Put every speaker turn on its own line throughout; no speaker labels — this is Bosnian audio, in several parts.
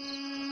Mm-hmm.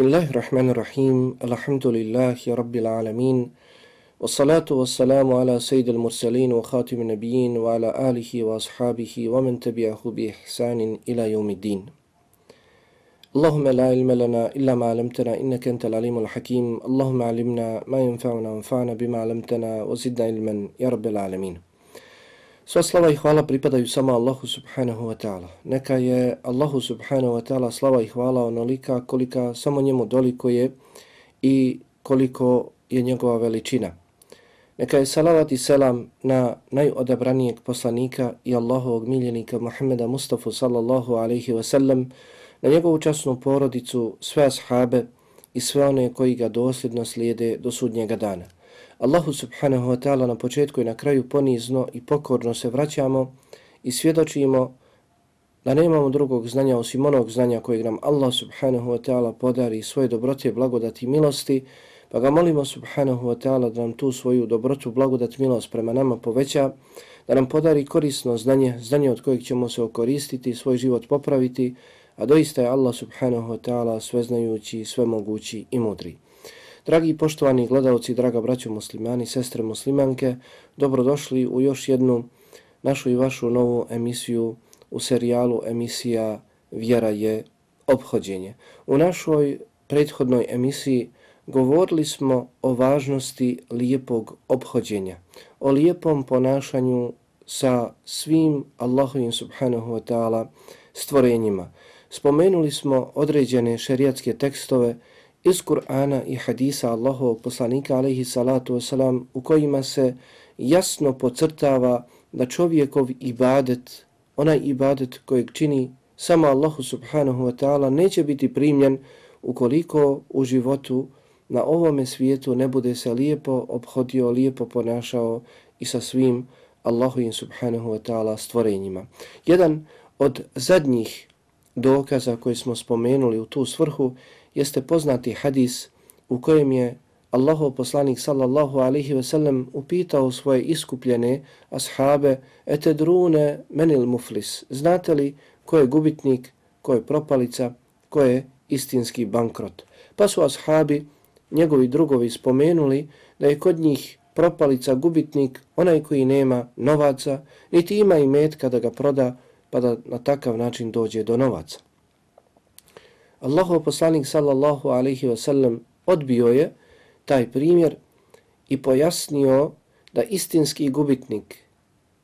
بسم الله الرحمن الرحيم الحمد لله رب العالمين والصلاة والسلام على سيد المرسلين وخاتم النبيين وعلى آله وأصحابه ومن تبعه بإحسان إلى يوم الدين اللهم لا علم لنا إلا ما علمتنا إنك أنت العليم الحكيم اللهم علمنا ما ينفعنا وانفعنا بما علمتنا وزدنا علما يا رب العالمين Sva slava i hvala pripadaju samo Allahu subhanahu wa ta'ala. Neka je Allahu subhanahu wa ta'ala slava i hvala onolika kolika samo njemu doliko je i koliko je njegova veličina. Neka je salavat i selam na najodabranijeg poslanika i Allahovog miljenika Muhammeda Mustafa sallallahu alaihi wa sallam, na njegovu časnu porodicu, sve ashabe i sve one koji ga dosljedno slijede do sudnjega dana. Allahu subhanahu wa ta'ala na početku i na kraju ponizno i pokorno se vraćamo i svjedočimo da nemamo drugog znanja osim onog znanja kojeg nam Allah subhanahu wa ta'ala podari svoje dobrote, blagodati i milosti, pa ga molimo subhanahu wa ta'ala da nam tu svoju dobrotu, blagodat, milost prema nama poveća, da nam podari korisno znanje, znanje od kojeg ćemo se okoristiti, svoj život popraviti, a doista je Allah subhanahu wa ta'ala sveznajući, svemogući i mudri. Dragi poštovani gledalci, draga braćo muslimani, sestre muslimanke, dobrodošli u još jednu našu i vašu novu emisiju u serijalu emisija Vjera je obhođenje. U našoj prethodnoj emisiji govorili smo o važnosti lijepog obhođenja, o lijepom ponašanju sa svim Allahovim subhanahu wa ta'ala stvorenjima. Spomenuli smo određene šerijatske tekstove iz Kur'ana i hadisa Allahovog poslanika alaihi salatu wasalam u kojima se jasno pocrtava da čovjekov ibadet, onaj ibadet kojeg čini samo Allahu subhanahu wa ta'ala neće biti primljen ukoliko u životu na ovome svijetu ne bude se lijepo obhodio, lijepo ponašao i sa svim Allahovim subhanahu wa ta'ala stvorenjima. Jedan od zadnjih dokaza koje smo spomenuli u tu svrhu jeste poznati hadis u kojem je Allahov poslanik sallallahu alaihi ve sellem upitao svoje iskupljene ashabe ete drune menil muflis. Znate li ko je gubitnik, ko je propalica, ko je istinski bankrot? Pa su ashabi, njegovi drugovi spomenuli da je kod njih propalica gubitnik onaj koji nema novaca, niti ima i metka da ga proda pa da na takav način dođe do novaca. Allahov poslanik sallallahu alaihi wa sallam odbio je taj primjer i pojasnio da istinski gubitnik,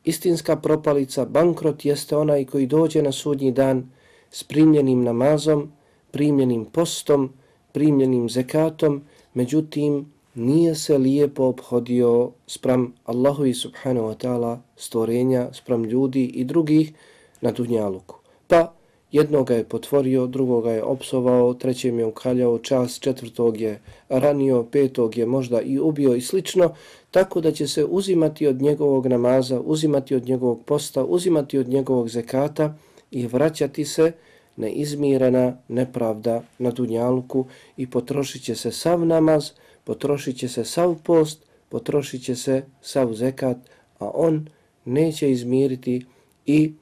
istinska propalica, bankrot jeste onaj koji dođe na sudnji dan s primljenim namazom, primljenim postom, primljenim zekatom, međutim nije se lijepo obhodio sprem Allahovi subhanahu wa ta'ala stvorenja, sprem ljudi i drugih na dunjaluku. Pa Jednoga je potvorio, drugoga je opsovao, trećem je ukaljao čas, četvrtog je ranio, petog je možda i ubio i slično, tako da će se uzimati od njegovog namaza, uzimati od njegovog posta, uzimati od njegovog zekata i vraćati se neizmirena nepravda na dunjalku i potrošit će se sav namaz, potrošit će se sav post, potrošit će se sav zekat, a on neće izmiriti i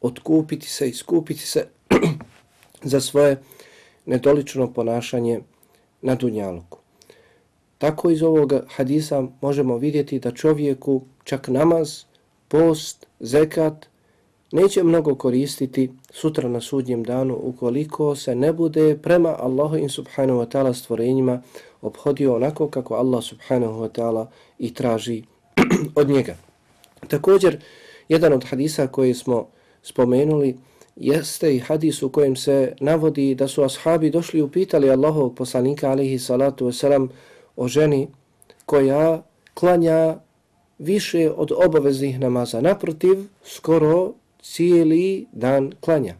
otkupiti se, iskupiti se za svoje nedolično ponašanje na Dunjaluku. Tako iz ovog hadisa možemo vidjeti da čovjeku čak namaz, post, zekat neće mnogo koristiti sutra na sudnjem danu ukoliko se ne bude prema Allahu in subhanahu wa ta'ala stvorenjima obhodio onako kako Allah subhanahu wa ta'ala i traži od njega. Također, jedan od hadisa koji smo spomenuli jeste i hadis u kojem se navodi da su ashabi došli i upitali Allahovog poslanika alihi salatu wasalam o ženi koja klanja više od obaveznih namaza. Naprotiv, skoro cijeli dan klanja.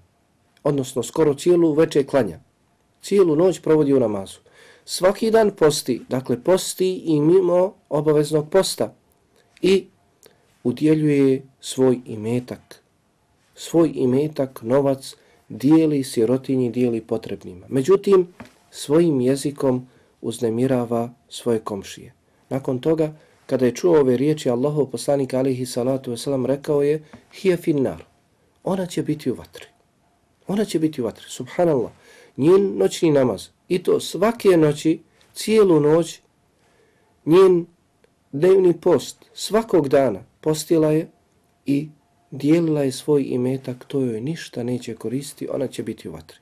Odnosno, skoro cijelu večer klanja. Cijelu noć provodi u namazu. Svaki dan posti, dakle posti i mimo obaveznog posta. I udjeljuje svoj imetak. Svoj imetak, novac, dijeli sirotinji, dijeli potrebnima. Međutim, svojim jezikom uznemirava svoje komšije. Nakon toga, kada je čuo ove riječi, Allahov poslanik alihi salatu wasalam rekao je Hije finnar, ona će biti u vatri. Ona će biti u vatri, subhanallah. Njen noćni namaz, i to svake noći, cijelu noć, njen dnevni post, svakog dana, postila je i dijelila je svoj imetak, to joj ništa neće koristiti, ona će biti u vatri.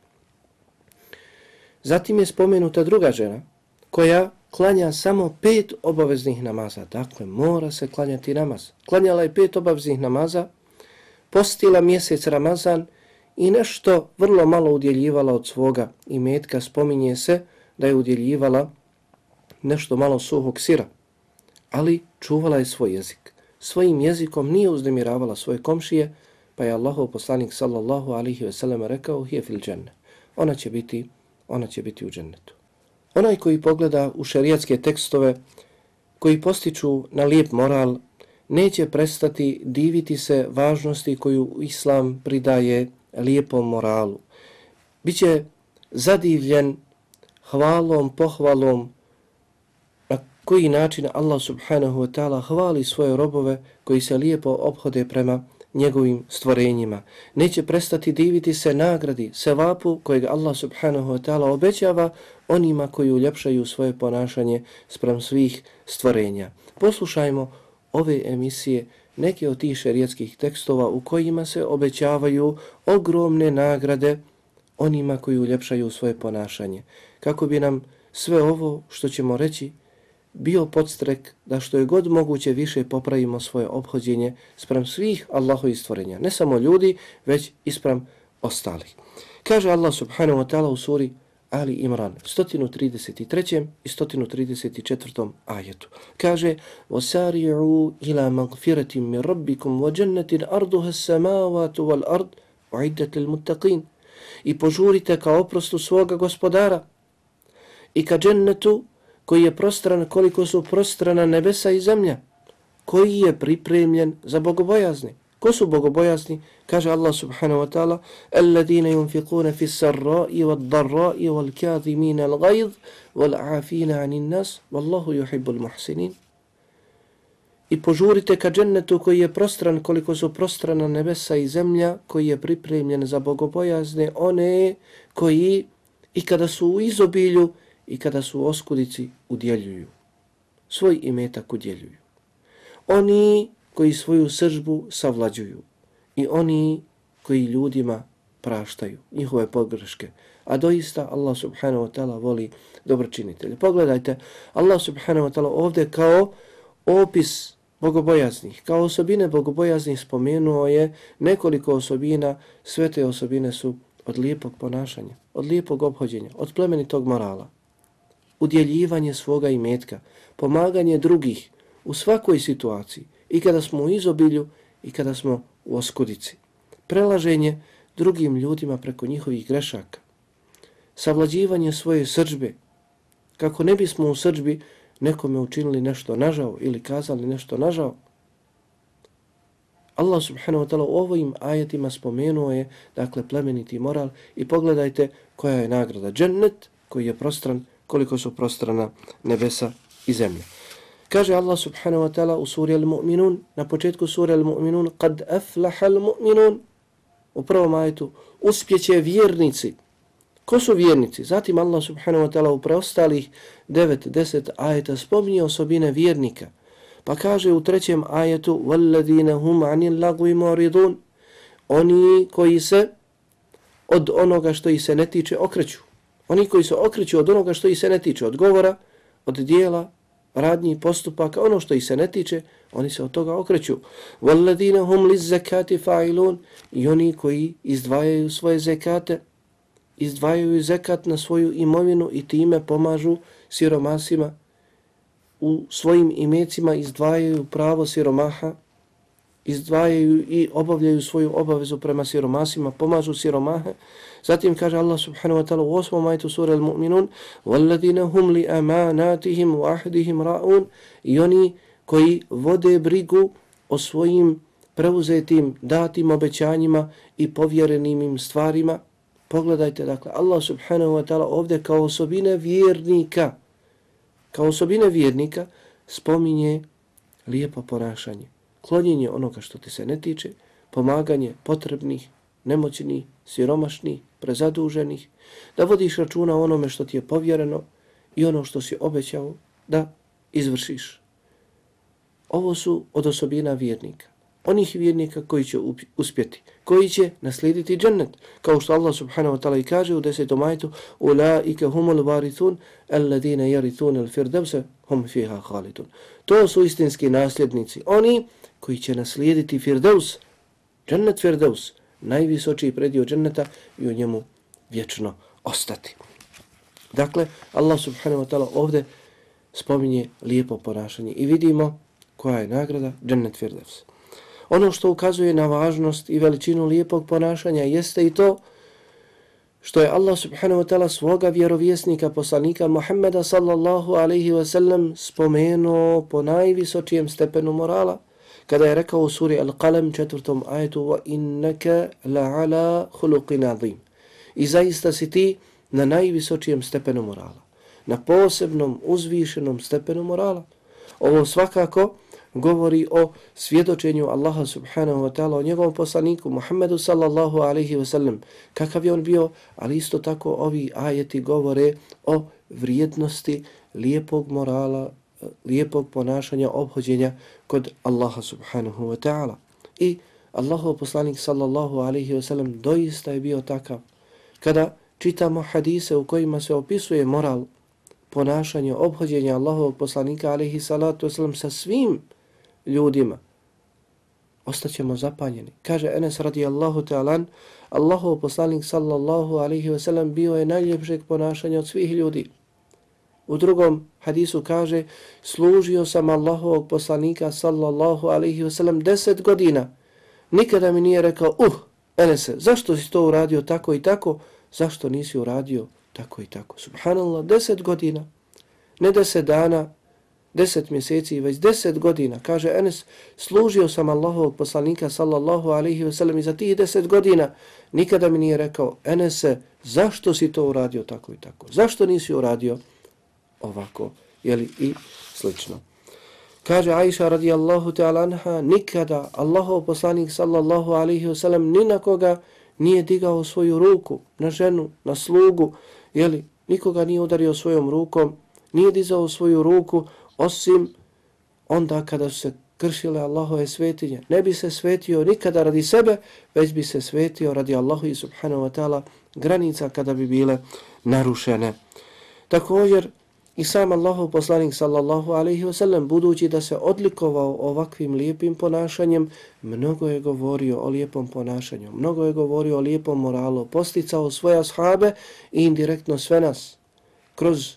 Zatim je spomenuta druga žena, koja klanja samo pet obaveznih namaza. Dakle, mora se klanjati namaz. Klanjala je pet obaveznih namaza, postila mjesec Ramazan i nešto vrlo malo udjeljivala od svoga imetka. Spominje se da je udjeljivala nešto malo suhog sira, ali čuvala je svoj jezik. Svojim jezikom nije uznemiravala svoje komšije, pa je Allahov poslanik sallallahu alihi wasallam rekao, je fil dženne. Ona će biti, ona će biti u džennetu. Onaj koji pogleda u šerijatske tekstove koji postiču na lijep moral, neće prestati diviti se važnosti koju islam pridaje lijepom moralu. Biće zadivljen hvalom, pohvalom koji način Allah subhanahu wa ta'ala hvali svoje robove koji se lijepo obhode prema njegovim stvorenjima. Neće prestati diviti se nagradi, sevapu kojeg Allah subhanahu wa ta'ala obećava onima koji uljepšaju svoje ponašanje sprem svih stvorenja. Poslušajmo ove emisije, neke od tih šerijetskih tekstova u kojima se obećavaju ogromne nagrade onima koji uljepšaju svoje ponašanje. Kako bi nam sve ovo što ćemo reći bio podstrek da što je god moguće više popravimo svoje obhođenje sprem svih Allahovi stvorenja. Ne samo ljudi, već i sprem ostalih. Kaže Allah subhanahu wa ta'ala u suri Ali Imran, 133. i 134. ajetu. Kaže, وَسَارِعُوا إِلَى مَغْفِرَةٍ مِّن رَبِّكُمْ وَجَنَّةٍ أَرْضُهَ السَّمَاوَاتُ وَالْأَرْضُ وَعِدَّةِ الْمُتَّقِينَ I požurite ka oprostu svoga gospodara i ka džennetu koji je prostran koliko su prostrana nebesa i zemlja, koji je pripremljen za bogobojazni. Ko su bogobojazni? Kaže Allah subhanahu wa ta'ala Alladine yunfiquna fi sarra'i wa dharra'i wal kathimina al ghayd wal afina anin nas wallahu yuhibbul muhsinin. I požurite ka džennetu koji je prostran koliko su prostrana nebesa i zemlja, koji je pripremljen za bogobojazne, one koji i kada su u izobilju i kada su oskudici udjeljuju. Svoj imetak udjeljuju. Oni koji svoju sržbu savlađuju i oni koji ljudima praštaju njihove pogreške. A doista Allah subhanahu wa ta'ala voli dobročinitelje. Pogledajte, Allah subhanahu wa ta'ala ovdje kao opis bogobojaznih, kao osobine bogobojaznih spomenuo je nekoliko osobina, sve te osobine su od lijepog ponašanja, od lijepog obhođenja, od plemenitog morala udjeljivanje svoga imetka, pomaganje drugih u svakoj situaciji, i kada smo u izobilju, i kada smo u oskudici. Prelaženje drugim ljudima preko njihovih grešaka, savlađivanje svoje srđbe, kako ne bismo u srđbi nekome učinili nešto nažao ili kazali nešto nažao. Allah subhanahu wa ta'ala u ovim ajetima spomenuo je, dakle, plemeniti moral i pogledajte koja je nagrada. Džennet koji je prostran koliko su prostrana nebesa i zemlja. Kaže Allah subhanahu wa ta'ala u suri Al-Mu'minun, na početku suri Al-Mu'minun, kad aflaha Al-Mu'minun, u prvom ajetu, uspjeće vjernici. Ko su vjernici? Zatim Allah subhanahu wa ta'ala u preostalih 9-10 ajeta spominje osobine vjernika. Pa kaže u trećem ajetu وَالَّذِينَ هُمْ عَنِ اللَّغُوِ مُعْرِضُونَ Oni koji se od onoga što ih se ne tiče okreću. Oni koji se okreću od onoga što ih se ne tiče, od govora, od dijela, radnji, postupaka, ono što ih se ne tiče, oni se od toga okreću. وَالَّذِينَ هُمْ لِزَّكَاتِ فَعِلُونَ I oni koji izdvajaju svoje zekate, izdvajaju zekat na svoju imovinu i time pomažu siromasima, u svojim imecima izdvajaju pravo siromaha, izdvajaju i obavljaju svoju obavezu prema siromasima, pomažu siromahe. Zatim kaže Allah subhanahu wa ta'ala u osmom ajtu sura al-mu'minun وَالَّذِينَ هُمْ لِأَمَانَاتِهِمْ وَأَحْدِهِمْ رَعُونَ I oni koji vode brigu o svojim preuzetim datim obećanjima i povjerenim im stvarima. Pogledajte, dakle, Allah subhanahu wa ta'ala ovdje kao osobine vjernika, kao osobine vjernika spominje lijepo ponašanje klonjenje onoga što ti se ne tiče, pomaganje potrebnih, nemoćnih, siromašnih, prezaduženih, da vodiš računa onome što ti je povjereno i ono što si obećao da izvršiš. Ovo su od osobina vjernika onih vjernika koji će uspjeti, koji će naslijediti džennet. Kao što Allah subhanahu wa ta'ala i kaže u desetom ajtu Ulaike humul varithun alladine yarithun al firdevse hum fiha khalidun. To su istinski nasljednici. Oni koji će naslijediti firdevs, džennet firdevs, najvisočiji predio dženneta i u njemu vječno ostati. Dakle, Allah subhanahu wa ta'ala ovdje spominje lijepo ponašanje i vidimo koja je nagrada džennet firdevs. Ono što ukazuje na važnost i veličinu lijepog ponašanja jeste i to što je Allah subhanahu wa ta'ala svoga vjerovjesnika, poslanika Muhammeda sallallahu alaihi wa sallam spomenuo po najvisočijem stepenu morala kada je rekao u suri Al-Qalam četvrtom ajetu wa innaka la'ala khuluqin azim. I zaista si ti na najvisočijem stepenu morala, na posebnom uzvišenom stepenu morala. Ovo svakako govori o svjedočenju Allaha subhanahu wa ta'ala o njegovom poslaniku Muhammedu sallallahu alaihi wa sallam kakav je on bio, ali isto tako ovi ajeti govore o vrijednosti lijepog morala, lijepog ponašanja, obhođenja kod Allaha subhanahu wa ta'ala. I Allahov poslanik sallallahu alaihi wa sallam doista je bio takav. Kada čitamo hadise u kojima se opisuje moral, ponašanje, obhođenja Allahovog poslanika alaihi salatu wasallam sa svim ljudima. Ostaćemo zapanjeni. Kaže Enes radijallahu ta'alan, Allahov poslanik sallallahu alaihi wa sallam bio je najljepšeg ponašanja od svih ljudi. U drugom hadisu kaže, služio sam Allahovog poslanika sallallahu alaihi wasallam deset godina. Nikada mi nije rekao, uh, Enese, zašto si to uradio tako i tako? Zašto nisi uradio tako i tako? Subhanallah, deset godina, ne deset dana, deset mjeseci, već deset godina, kaže Enes, služio sam Allahovog poslanika sallallahu alaihi ve sellem i za tih deset godina nikada mi nije rekao, Enese, zašto si to uradio tako i tako? Zašto nisi uradio ovako? Jeli i slično. Kaže Aisha radijallahu ta'ala anha, nikada Allahov poslanik sallallahu alaihi ve sellem ni na koga nije digao svoju ruku na ženu, na slugu, jeli, nikoga nije udario svojom rukom, nije dizao svoju ruku, osim onda kada su se kršile Allahove svetinje. Ne bi se svetio nikada radi sebe, već bi se svetio radi Allahu i subhanahu wa ta'ala granica kada bi bile narušene. Također, i sam Allahov poslanik sallallahu alaihi wasallam, budući da se odlikovao ovakvim lijepim ponašanjem, mnogo je govorio o lijepom ponašanju, mnogo je govorio o lijepom moralu, posticao svoje ashabe i indirektno sve nas kroz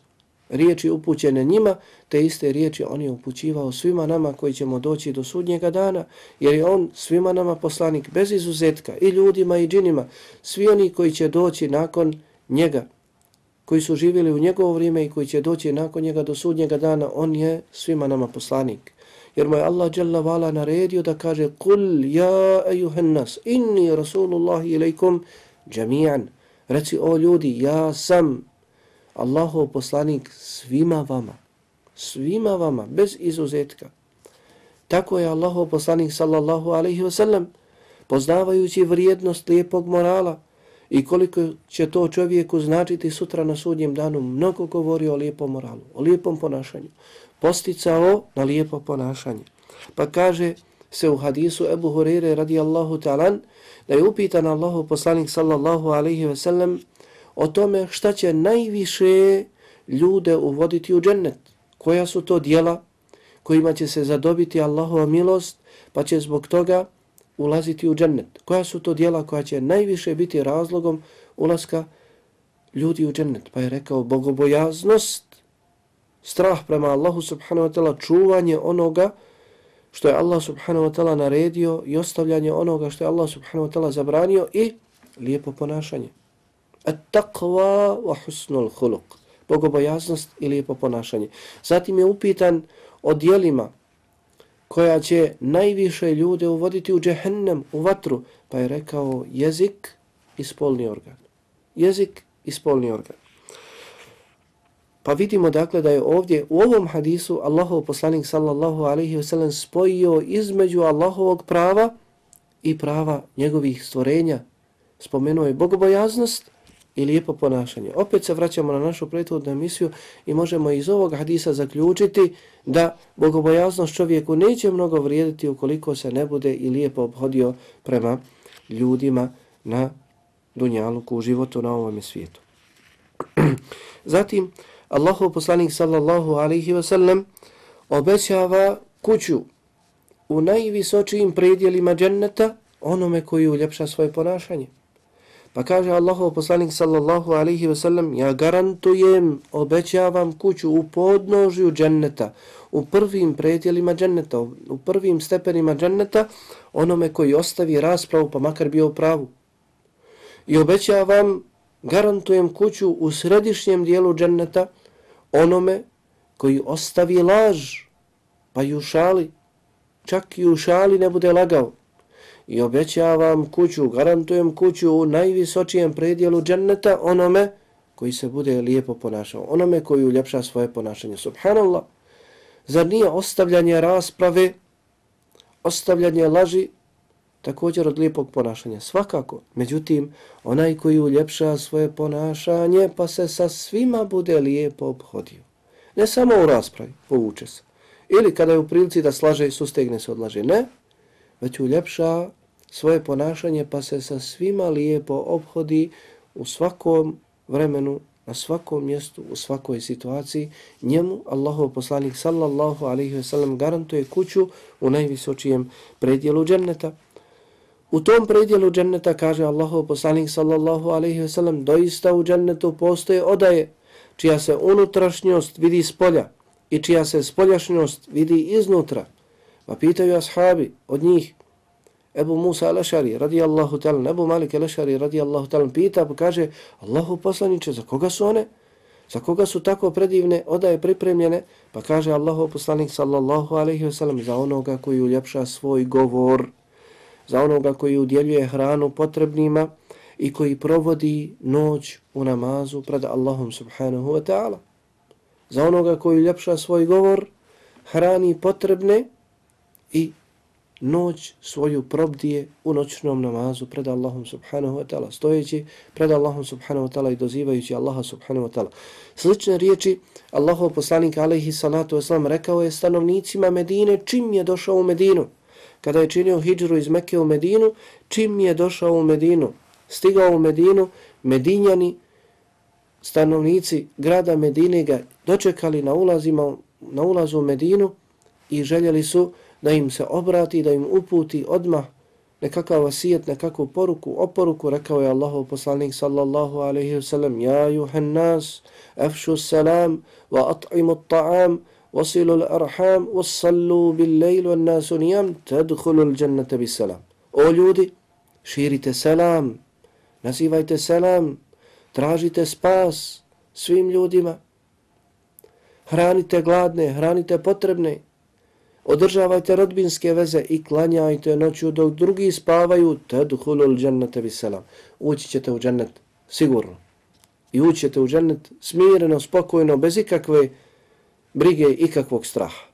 riječi upućene njima, te iste riječi on je upućivao svima nama koji ćemo doći do sudnjega dana, jer je on svima nama poslanik bez izuzetka, i ljudima i džinima, svi oni koji će doći nakon njega, koji su živjeli u njegovo vrijeme i koji će doći nakon njega do sudnjega dana, on je svima nama poslanik. Jer mu je Allah Jalla Vala naredio da kaže Kul ja ejuhennas, inni Rasulullahi ilaikum džamijan. Reci o ljudi, ja sam Allahov poslanik svima vama, svima vama, bez izuzetka. Tako je Allahov poslanik sallallahu alaihi wasallam, poznavajući vrijednost lijepog morala i koliko će to čovjeku značiti sutra na sudnjem danu, mnogo govori o lijepom moralu, o lijepom ponašanju, posticao na lijepo ponašanje. Pa kaže se u hadisu Ebu Hurire radijallahu talan da je upitan Allahu poslanik sallallahu alaihi ve sellem o tome šta će najviše ljude uvoditi u džennet. Koja su to dijela kojima će se zadobiti Allahova milost, pa će zbog toga ulaziti u džennet. Koja su to dijela koja će najviše biti razlogom ulaska ljudi u džennet? Pa je rekao bogobojaznost, strah prema Allahu subhanahu wa ta'ala, čuvanje onoga što je Allah subhanahu wa ta'ala naredio i ostavljanje onoga što je Allah subhanahu wa ta'ala zabranio i lijepo ponašanje. At taqwa wa husnul khuluq. Bogobojaznost i lijepo ponašanje. Zatim je upitan o dijelima koja će najviše ljude uvoditi u džehennem, u vatru, pa je rekao jezik i spolni organ. Jezik i spolni organ. Pa vidimo dakle da je ovdje u ovom hadisu Allahov poslanik sallallahu alaihi wasallam spojio između Allahovog prava i prava njegovih stvorenja. Spomenuo je bogobojaznost i lijepo ponašanje. Opet se vraćamo na našu prethodnu emisiju i možemo iz ovog hadisa zaključiti da bogobojaznost čovjeku neće mnogo vrijediti ukoliko se ne bude i lijepo obhodio prema ljudima na dunjaluku u životu na ovom svijetu. Zatim, Allahov poslanik sallallahu alaihi wa sallam obećava kuću u najvisočijim predjelima dženneta onome koji uljepša svoje ponašanje. Pa kaže Allahov poslanik sallallahu alaihi ve sellem, ja garantujem, obećavam kuću u podnožju dženneta, u prvim predjelima dženneta, u prvim stepenima dženneta onome koji ostavi raspravu pa makar bio pravu. I obećavam garantujem kuću u središnjem dijelu dženneta onome koji ostavi laž, pa ju šali, čak i u šali ne bude lagao. I obećavam kuću, garantujem kuću u najvisočijem predijelu dženneta onome koji se bude lijepo ponašao, onome koji uljepša svoje ponašanje. Subhanallah, zar nije ostavljanje rasprave, ostavljanje laži, također od lijepog ponašanja. Svakako, međutim, onaj koji uljepša svoje ponašanje pa se sa svima bude lijepo obhodio. Ne samo u raspravi, povuče se. Ili kada je u prilici da slaže i sustegne se odlaže. Ne, već uljepša svoje ponašanje pa se sa svima lijepo obhodi u svakom vremenu, na svakom mjestu, u svakoj situaciji. Njemu, Allahov poslanik sallallahu alaihi ve sellem, garantuje kuću u najvisočijem predjelu dženneta. U tom predjelu dženneta kaže Allahov poslanik sallallahu alaihi ve sellem doista u džennetu postoje odaje čija se unutrašnjost vidi s polja i čija se spoljašnjost vidi iznutra. Pa pitaju ashabi od njih Ebu Musa al-Ašari radijallahu talan, Ebu Malik al-Ašari radijallahu talan pita pa kaže Allahu poslaniče za koga su one? Za koga su tako predivne odaje pripremljene? Pa kaže Allahu poslanik sallallahu alaihi wasallam, za onoga koji uljepša svoj govor za onoga koji udjeljuje hranu potrebnima i koji provodi noć u namazu pred Allahom subhanahu wa ta'ala. Za onoga koji uljepša svoj govor, hrani potrebne i noć svoju probdije u noćnom namazu pred Allahom subhanahu wa ta'ala, stojeći pred Allahom subhanahu wa ta'ala i dozivajući Allaha subhanahu wa ta'ala. Slične riječi Allahov poslanik alaihi salatu wasalam rekao je stanovnicima Medine čim je došao u Medinu kada je činio hijđru iz Mekke u Medinu, čim je došao u Medinu, stigao u Medinu, Medinjani, stanovnici grada Medine ga dočekali na, ulazima, na ulazu u Medinu i željeli su da im se obrati, da im uputi odmah nekakav vasijet, nekakvu poruku, oporuku, rekao je Allahov poslanik sallallahu alaihi wa sallam, ja juhan nas, afšu salam, wa at'imu ta'am, wasilu l'arham, wasallu bil lejlu an nasu nijam, tadhulu l'jannata bis salam. O ljudi, širite salam, nazivajte salam, tražite spas svim ljudima, hranite gladne, hranite potrebne, održavajte rodbinske veze i klanjajte noću dok drugi spavaju, tadhulul džennete biselam. Ući ćete u džennet, sigurno. I ući ćete u džennet smireno, spokojno, bez ikakve brige i kakvog straha.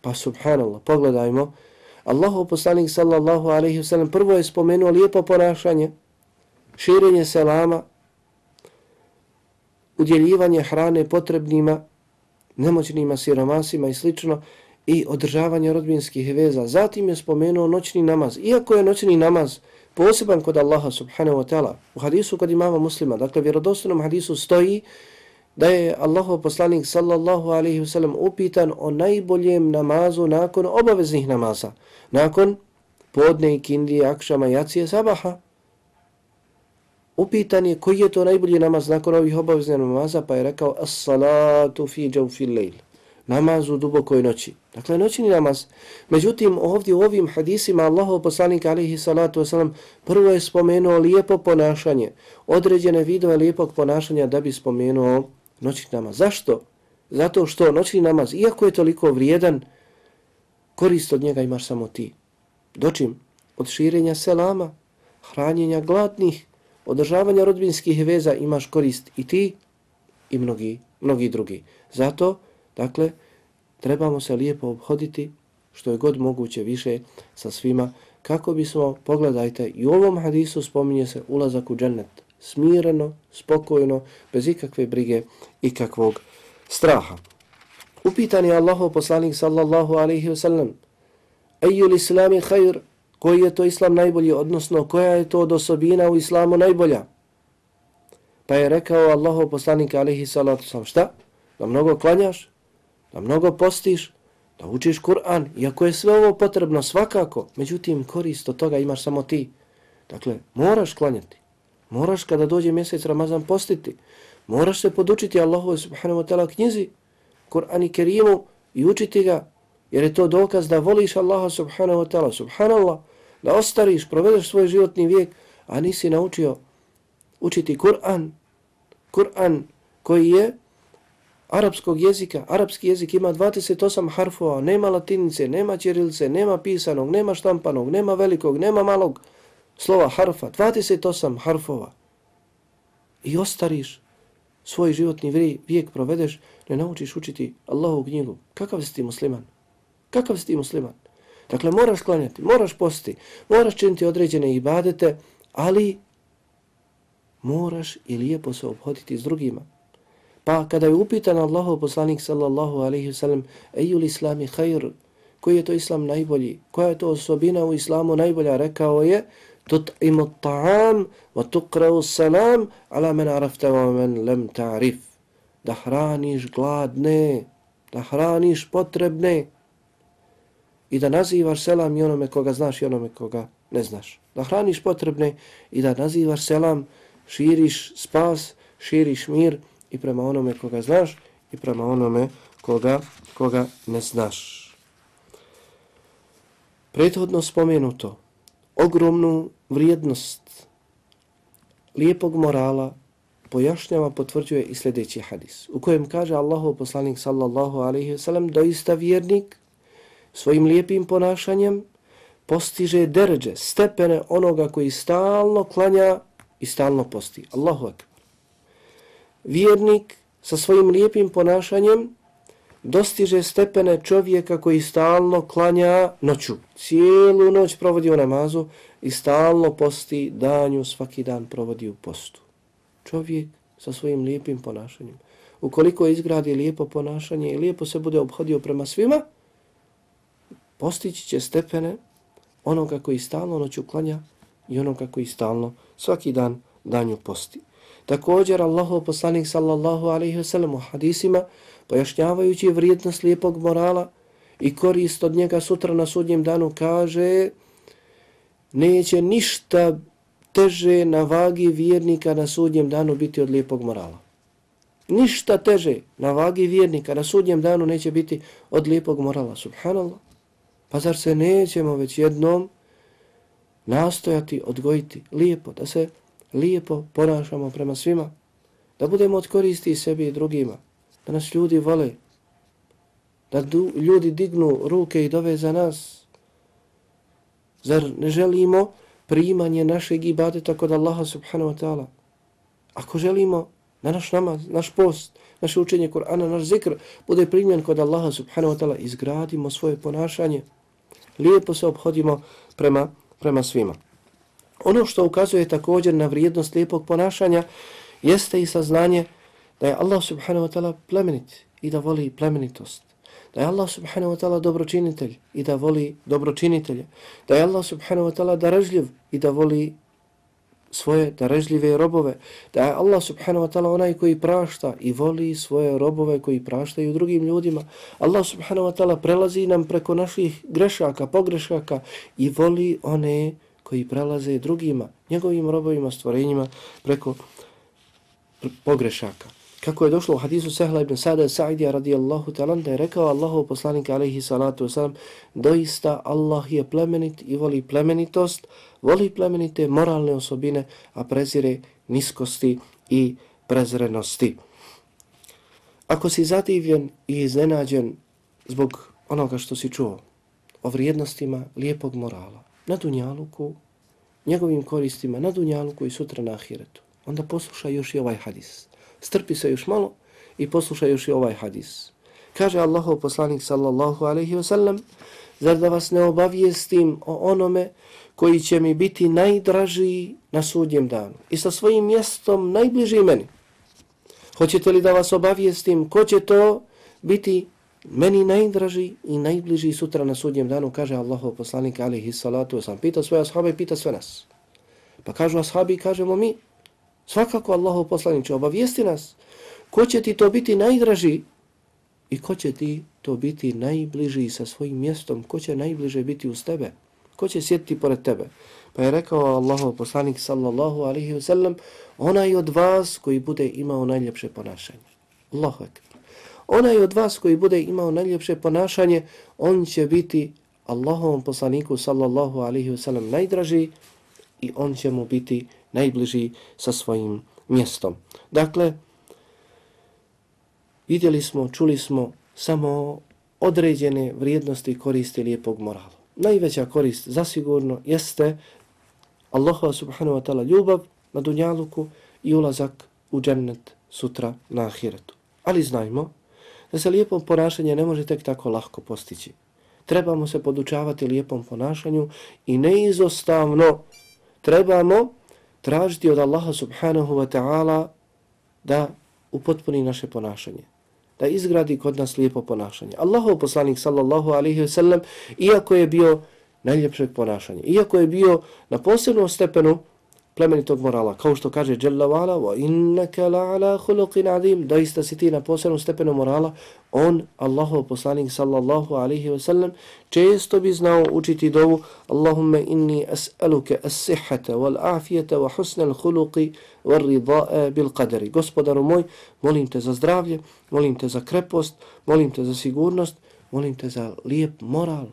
Pa subhanallah, pogledajmo. Allahu poslanik sallallahu alaihi wasallam prvo je spomenuo lijepo ponašanje, širenje selama, udjeljivanje hrane potrebnima, nemoćnima, siromasima i slično, i održavanje rodbinskih veza. Zatim je spomenuo noćni namaz. Iako je noćni namaz poseban kod Allaha subhanahu wa ta'ala, u hadisu kod imama muslima, dakle vjerodostanom hadisu stoji da je Allahov poslanik sallallahu alaihi wasallam upitan o najboljem namazu nakon obaveznih namaza. Nakon podne i kindije, akšama, jacije, sabaha. Upitan je koji je to najbolji namaz nakon ovih obaveznih namaza, pa je rekao as-salatu fi jawfi al-layl namaz u dubokoj noći. Dakle, noćni namaz. Međutim, ovdje u ovim hadisima Allahov poslanik alihi salatu wasalam prvo je spomenuo lijepo ponašanje, određene vidove lijepog ponašanja da bi spomenuo noćni namaz. Zašto? Zato što noćni namaz, iako je toliko vrijedan, korist od njega imaš samo ti. Dočim? Od širenja selama, hranjenja gladnih, održavanja rodbinskih veza imaš korist i ti i mnogi, mnogi drugi. Zato, Dakle, trebamo se lijepo obhoditi što je god moguće više sa svima kako bismo, pogledajte, i u ovom hadisu spominje se ulazak u džennet smireno, spokojno, bez ikakve brige i kakvog straha. Upitan je Allaho poslanik sallallahu alaihi wasallam Eju li islami hajr, koji je to islam najbolji, odnosno koja je to od osobina u islamu najbolja? Pa je rekao Allaho poslanik alaihi salatu sam, šta? Da mnogo klanjaš? Da mnogo postiš, da učiš Kur'an, iako je sve ovo potrebno svakako, međutim korist od toga imaš samo ti. Dakle, moraš klanjati, moraš kada dođe mjesec Ramazan postiti, moraš se podučiti Allahu subhanahu wa ta'ala knjizi, Kur'an i Kerimu i učiti ga, jer je to dokaz da voliš Allaha subhanahu wa ta'ala, subhanallah, da ostariš, provedeš svoj životni vijek, a nisi naučio učiti Kur'an, Kur'an koji je arapskog jezika. Arapski jezik ima 28 harfova, nema latinice, nema ćirilice, nema pisanog, nema štampanog, nema velikog, nema malog slova harfa. 28 harfova. I ostariš svoj životni vijek provedeš, ne naučiš učiti Allahu knjigu. Kakav si ti musliman? Kakav si ti musliman? Dakle, moraš klanjati, moraš posti, moraš činiti određene ibadete, ali moraš i lijepo se obhoditi s drugima. Pa kada je upitan Allahov poslanik sallallahu alaihi wasallam sellem li islami hajr, koji je to islam najbolji, koja je to osobina u islamu najbolja, rekao je tut'imu ta'am wa tuqra'u salam ala men arafta wa men lem ta'rif. Da hraniš gladne, da hraniš potrebne i da nazivaš selam i onome koga znaš i onome koga ne znaš. Da hraniš potrebne i da nazivaš selam, širiš spas, širiš mir, i prema onome koga znaš i prema onome koga, koga ne znaš. Prethodno spomenuto, ogromnu vrijednost lijepog morala pojašnjava, potvrđuje i sljedeći hadis, u kojem kaže Allahu poslanik sallallahu alaihi wasallam, doista vjernik svojim lijepim ponašanjem postiže derđe, stepene onoga koji stalno klanja i stalno posti. Allahu akbar vjernik sa svojim lijepim ponašanjem dostiže stepene čovjeka koji stalno klanja noću. Cijelu noć provodi u namazu i stalno posti danju, svaki dan provodi u postu. Čovjek sa svojim lijepim ponašanjem. Ukoliko izgradi lijepo ponašanje i lijepo se bude obhodio prema svima, postići će stepene onoga koji stalno noću klanja i onoga koji stalno svaki dan danju posti. Također Allahu poslanik sallallahu alaihi wasallam u hadisima pojašnjavajući vrijednost lijepog morala i korist od njega sutra na sudnjem danu kaže neće ništa teže na vagi vjernika na sudnjem danu biti od lijepog morala. Ništa teže na vagi vjernika na sudnjem danu neće biti od lijepog morala. Subhanallah. Pa zar se nećemo već jednom nastojati odgojiti lijepo da se lijepo ponašamo prema svima, da budemo odkoristi sebi i drugima, da nas ljudi vole, da ljudi dignu ruke i dove za nas. Zar ne želimo primanje našeg ibadeta kod Allaha subhanahu wa ta'ala? Ako želimo da naš namaz, naš post, naše učenje Kur'ana, naš zikr bude primjen kod Allaha subhanahu wa ta'ala, izgradimo svoje ponašanje, lijepo se obhodimo prema, prema svima. Ono što ukazuje također na vrijednost lijepog ponašanja jeste i saznanje da je Allah subhanahu wa ta'ala plemenit i da voli plemenitost. Da je Allah subhanahu wa ta'ala dobročinitelj i da voli dobročinitelje. Da je Allah subhanahu wa ta'ala darežljiv i da voli svoje darežljive robove. Da je Allah subhanahu wa ta'ala onaj koji prašta i voli svoje robove koji praštaju drugim ljudima. Allah subhanahu wa ta'ala prelazi nam preko naših grešaka, pogrešaka i voli one koji prelaze drugima, njegovim robovima, stvorenjima preko pogrešaka. Kako je došlo u hadisu Sehla ibn Sada Sa'idija radijallahu talan da je rekao Allahu poslanika alaihi salatu wasalam doista Allah je plemenit i voli plemenitost, voli plemenite moralne osobine, a prezire niskosti i prezrenosti. Ako si zadivljen i iznenađen zbog onoga što si čuo o vrijednostima lijepog morala na Dunjaluku, njegovim koristima na Dunjaluku i sutra na Ahiretu, onda poslušaj još i ovaj hadis strpi se još malo i poslušaj još i ovaj hadis. Kaže Allahov poslanik sallallahu alaihi wa sallam, zar da vas ne obavijestim o onome koji će mi biti najdražiji na sudnjem danu i sa svojim mjestom najbliži meni. Hoćete li da vas obavijestim ko će to biti meni najdraži i najbliži sutra na sudnjem danu, kaže Allahov poslanik alihi salatu wasalam. Pita svoje ashabe i pita sve nas. Pa kažu ashabi i kažemo mi, Svakako Allahov poslanik će obavijesti nas ko će ti to biti najdraži i ko će ti to biti najbliži sa svojim mjestom, ko će najbliže biti uz tebe, ko će sjetiti pored tebe. Pa je rekao Allahov poslanik sallallahu alihi wasallam, onaj od vas koji bude imao najljepše ponašanje. Allahu ekber. Onaj od vas koji bude imao najljepše ponašanje, on će biti Allahovom poslaniku sallallahu alaihi wasallam najdraži i on će mu biti najbliži sa svojim mjestom. Dakle, vidjeli smo, čuli smo samo određene vrijednosti koristi lijepog morala. Najveća korist zasigurno jeste Allahova subhanahu wa ta'ala ljubav na dunjaluku i ulazak u džennet sutra na ahiretu. Ali znajmo da se lijepom ponašanje ne može tek tako lahko postići. Trebamo se podučavati lijepom ponašanju i neizostavno trebamo tražiti od Allaha subhanahu wa ta'ala da upotpuni naše ponašanje, da izgradi kod nas lijepo ponašanje. Allahov poslanik sallallahu alaihi wa sallam, iako je bio najljepšeg ponašanja, iako je bio na posebnom stepenu plemenitog morala. Kao što kaže Jalla wa'ala, wa innaka la'ala khuluqin adim, doista si ti na posebnom stepenu morala, on, Allahov poslanik sallallahu alaihi wa sallam, često bi znao učiti dovu, Allahumma inni as'aluke as-sihata wal afijata wa husna al-khuluqi wal rida'a bil qadari. Gospodaru moj, molim te za zdravlje, molim te za krepost, molim te za sigurnost, molim te za lijep moral,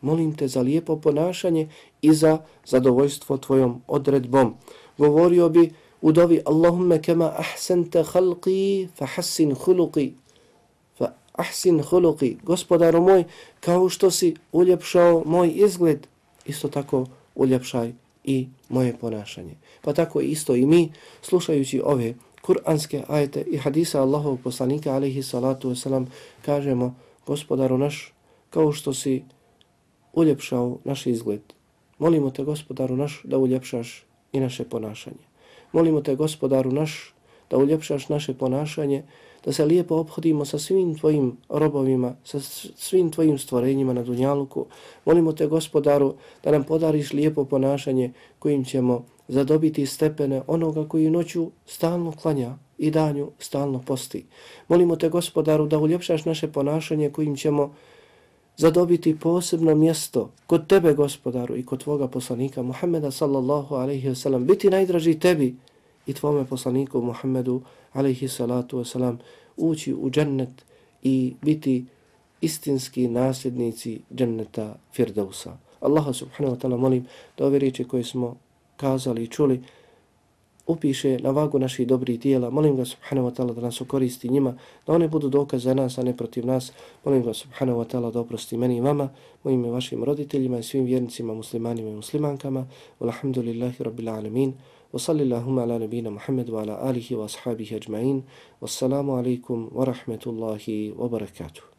molim te za lijepo ponašanje i za zadovoljstvo tvojom odredbom. Govorio bi u dovi Allahumma kema ahsanta khalqi fa hassin huluqi. Fa ahsin huluqi. Gospodaru moj, kao što si uljepšao moj izgled, isto tako uljepšaj i moje ponašanje. Pa tako isto i mi, slušajući ove kuranske ajete i hadisa Allahov poslanika alaihi salatu wasalam, kažemo, gospodaru naš, kao što si uljepšao uljepšao naš izgled. Molimo te, gospodaru naš, da uljepšaš i naše ponašanje. Molimo te, gospodaru naš, da uljepšaš naše ponašanje, da se lijepo obhodimo sa svim tvojim robovima, sa svim tvojim stvorenjima na Dunjaluku. Molimo te, gospodaru, da nam podariš lijepo ponašanje kojim ćemo zadobiti stepene onoga koji noću stalno klanja i danju stalno posti. Molimo te, gospodaru, da uljepšaš naše ponašanje kojim ćemo zadobiti posebno mjesto kod tebe, gospodaru, i kod tvoga poslanika Muhammeda sallallahu alaihi wasallam, biti najdraži tebi i tvome poslaniku Muhammedu alaihi salatu wasallam, ući u džennet i biti istinski nasljednici dženneta Firdausa. Allaha subhanahu wa ta'ala molim da ove riječi koje smo kazali i čuli, upiše na vagu naših dobrih dijela. Molim ga subhanahu wa ta'ala da nas ukoristi njima, da one budu dokaz za nas, a ne protiv nas. Molim ga subhanahu wa ta'ala da oprosti meni i vama, mojim i vašim roditeljima i svim vjernicima, muslimanima i muslimankama. Walhamdulillahi rabbil alamin. Wa sallillahuma ala nabina Muhammedu wa ala alihi wa ashabihi ajma'in. Wassalamu alaikum wa rahmetullahi wa barakatuh.